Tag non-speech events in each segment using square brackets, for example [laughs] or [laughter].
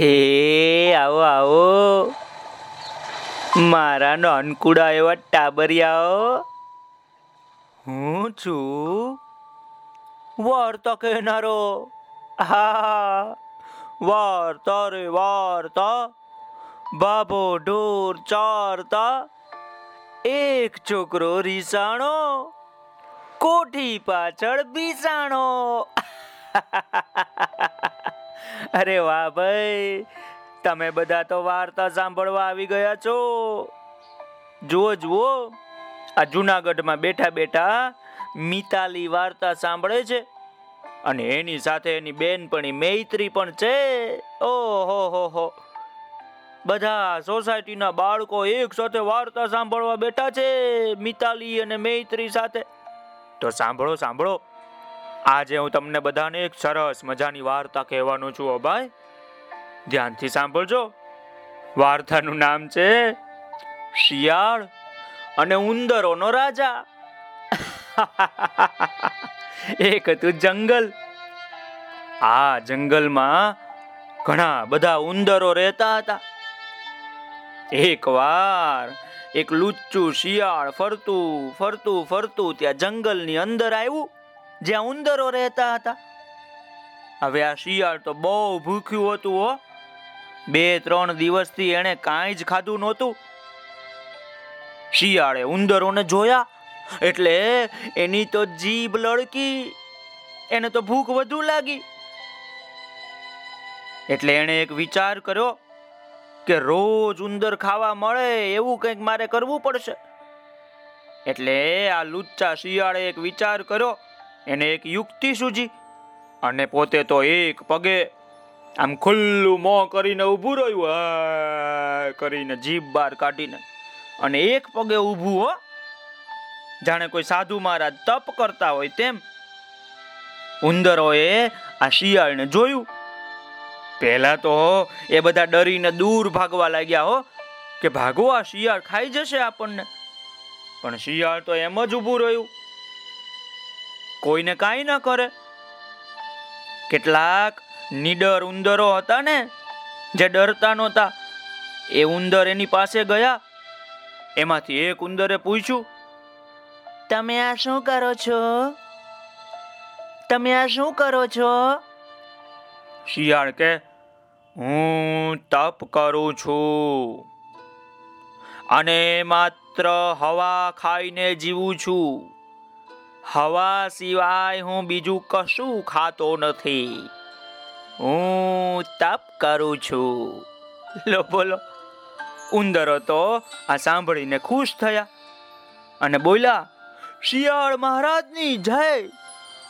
એ, આવો આવો. મારા નાનકુડા એવા ટાબરિયાઓ. હું છું. વાર્તા કહેનારો. હા, વાર્તા રે વાર્તા. બાબો ઢોર ચારતા. એક છોકરો રીસાણો. કોઠી પાછળ બીસાણો. [laughs] અરે વાહ ભાઈ, તમે બધા તો વાર્તા સાંભળવા આવી ગયા છો. જુઓ જુઓ, આ જુનાગઢમાં બેઠા બેઠા મિતાલી વાર્તા સાંભળે છે. અને એની સાથે એની બેનપણી મૈત્રી પણ છે. ઓહો, હો હો. બધા સોસાયટીના બાળકો એક સાથે વાર્તા સાંભળવા બેઠા છે, મિતાલી અને મૈત્રી સાથે. તો સાંભળો સાંભળો. આજે હું તમને બધાને એક સરસ મજાની વાર્તા કહેવાનો છું હો ભાઈ. ધ્યાનથી સાંભળજો. વાર્તાનું નામ છે શિયાળ અને ઉંદરોનો રાજા. [laughs] એક હતું જંગલ. આ જંગલમાં ઘણા બધા ઉંદરો રહેતા હતા. એકવાર એક લુચ્ચું શિયાળ ફરતું ફરતું ફરતું ત્યાં જંગલની અંદર આવ્યું. જ્યાં ઉંદરો રહેતા હતા. હવે આ શિયાળ તો બહુ ભૂખ્યું હતું હો. બે, ત્રણ દિવસથી એણે કાંઈ જ ખાધું નહોતું. શિયાળે ઉંદરોને જોયા, એટલે એની તો જીભ લડકી, એને તો ભૂખ વધુ લાગી. એટલે એણે એક વિચાર કર્યો કે રોજ ઉંદર ખાવા મળે એવું કંઈક મારે કરવું પડશે. એટલે આ લુચ્ચા શિયાળે એક વિચાર કર્યો એને એક યુક્તિ સૂજી અને પોતે તો એક પગે આમ ખુલ્લું મોં કરીને ઊભું રહ્યું કરીને જીભ બહાર કાઢીને. અને એક પગે ઊભું, હો. જાણે કોઈ સાધુ મહારાજ તપ કરતા હોય તેમ ઉંદરોએ આ શિયાળને જોયું. પહેલા તો એ બધા ડરીને દૂર ભાગવા લાગ્યા, હો, કે ભાગો, આ શિયાળ ખાઈ જશે આપણને. પણ શિયાળ તો એમ જ ઊભું રહ્યું. કોઈને કાંઈ ન કરે. કેટલાક નીડર ઉંદરો હતા ને, જે ડરતા નહોતા, એ ઉંદર એની પાસે ગયા. એમાંથી એક ઉંદરે પૂછ્યું, તમે આ શું કરો છો? તમે આ શું કરો છો? શિયાળ કે, હું તપ કરું છું અને માત્ર હવા ખાઈને જીવું છું. હવા સિવાય હું બીજું કશું ખાતો નથી. હું તપ કરું છું. લો, બોલો. ઉંદરો તો આ સાંભળીને ખુશ થયા. અને બોલ્યા, શિયાળ મહારાજની જય,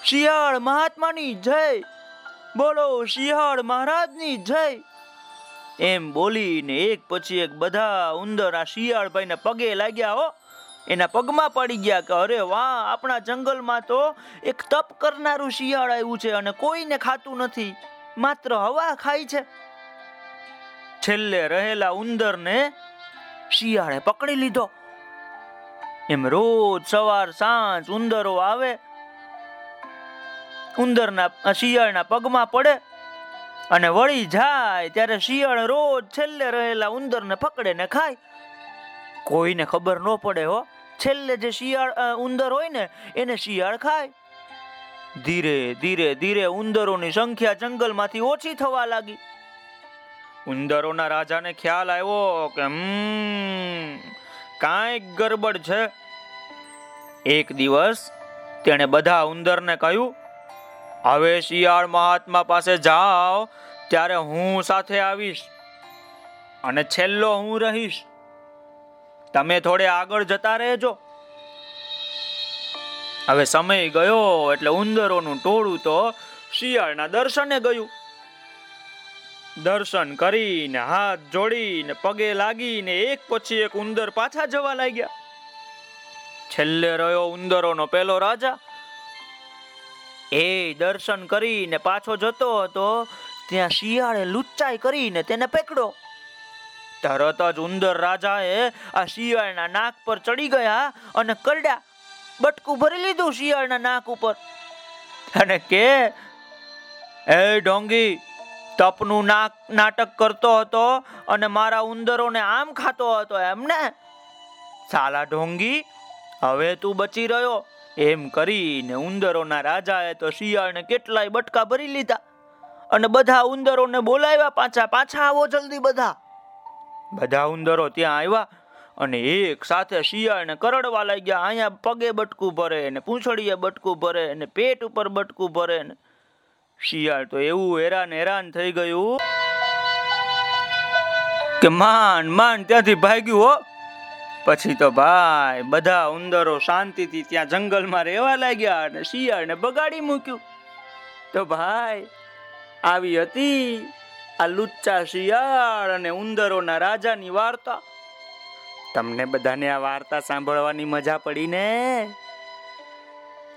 શિયાળ મહાત્માની જય. બોલો, શિયાળ મહારાજની જય. એમ બોલીને એક પછી એક બધા ઉંદર આ શિયાળભાઈને પગે લાગ્યા હો. એના પગમાં પડી ગયા કે, અરે વાહ, આપણા જંગલમાં તો એક તપ કરનારું શિયાળ આવ્યું છે અને કોઈને ખાતું નથી. માત્ર હવા ખાય છે. છેલ્લે રહેલા ઉંદરને શિયાળે પકડી લીધો. એમ રોજ સવાર સાંજ ઉંદરો આવે, ઉંદરના શિયાળના પગમાં પડે અને વળી જાય ત્યારે શિયાળ રોજ છેલ્લે રહેલા ઉંદરને પકડે ને ખાય. કોઈને ખબર ન પડે હો. છેલ્લે જે શિયાળ ઉંદર હોય ને, એને શિયાળ ખાય. ધીરે ધીરે ધીરે ઉંદરોની સંખ્યા જંગલમાંથી ઓછી થવા લાગી. ઉંદરોના રાજાને ખ્યાલ આવ્યો કે કાંઈક ગરબડ છે. એક દિવસ તેણે બધા ઉંદરને કહ્યું, હવે શિયાળ મહાત્મા પાસે જાઓ, ત્યારે હું સાથે આવીશ અને છેલ્લો હું રહીશ. તમે થોડે આગળ જતા રહેજો. હવે સમય ગયો એટલે ઉંદરોનું ટોળું તો શિયાળના દર્શને ગયું. દર્શન કરીને, હાથ જોડીને, પગે લાગીને એક પછી એક ઉંદર પાછા જવા લાગ્યા. છેલ્લે રહ્યો ઉંદરોનો પેલો રાજા. એ દર્શન કરીને પાછો જતો હતો, ત્યાં શિયાળે લુચ્ચાઈ કરીને તેને પકડો તરત જ ઉંદર રાજાએ આ શિયાળના નાક પર ચડી ગયા અને કરડ્યા. બટકું ભરી લીધું શિયાળના નાક ઉપર. અને કે, એ ઢોંગી તપનું નાક નાટક કરતો હતો અને મારા ઉંદરોને આમ ખાતો હતો એમને? સાલા ઢોંગી હવે તું બચી રહ્યો. એમ કરીને ઉંદરોના રાજાએ તો શિયાળને કેટલાય બટકા ભરી લીધા. અને બધા ઉંદરોને બોલાવ્યા પાછા પાછા આવો જલ્દી બધા. બધા ઉંદરો ત્યાં આવ્યા અને એક સાથે શિયાળને કરડવા લાગ્યા. અહીંયા પગે બટકું ભરે ને પૂંછડીએ બટકું ભરે ને પેટ ઉપર બટકું ભરે ને. શિયાળ તો એવું હેરાન હેરાન થઈ ગયું કે માન માન ત્યાંથી ભાગ્યું હો. પછી તો ભાઈ બધા ઉંદરો શાંતિથી ત્યાં જંગલમાં રહેવા લાગ્યા અને શિયાળને બગાડી મૂક્યું. તો ભાઈ આવી હતી આ લુચ્ચા શિયાળ અને ઉંદરોના રાજાની વાર્તા. તમને બધાને આ વાર્તા સાંભળવાની મજા પડી ને?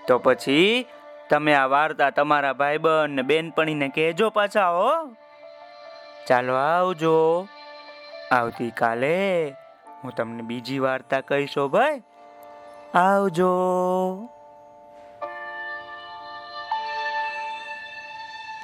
તો પછી તમે આ વાર્તા તમારા ભાઈબંધ ને બેનપણીને કહેજો પાછા, હો. ચાલો આવજો. આવતીકાલે હું તમને બીજી વાર્તા કહીશો ભાઈ. આવજો.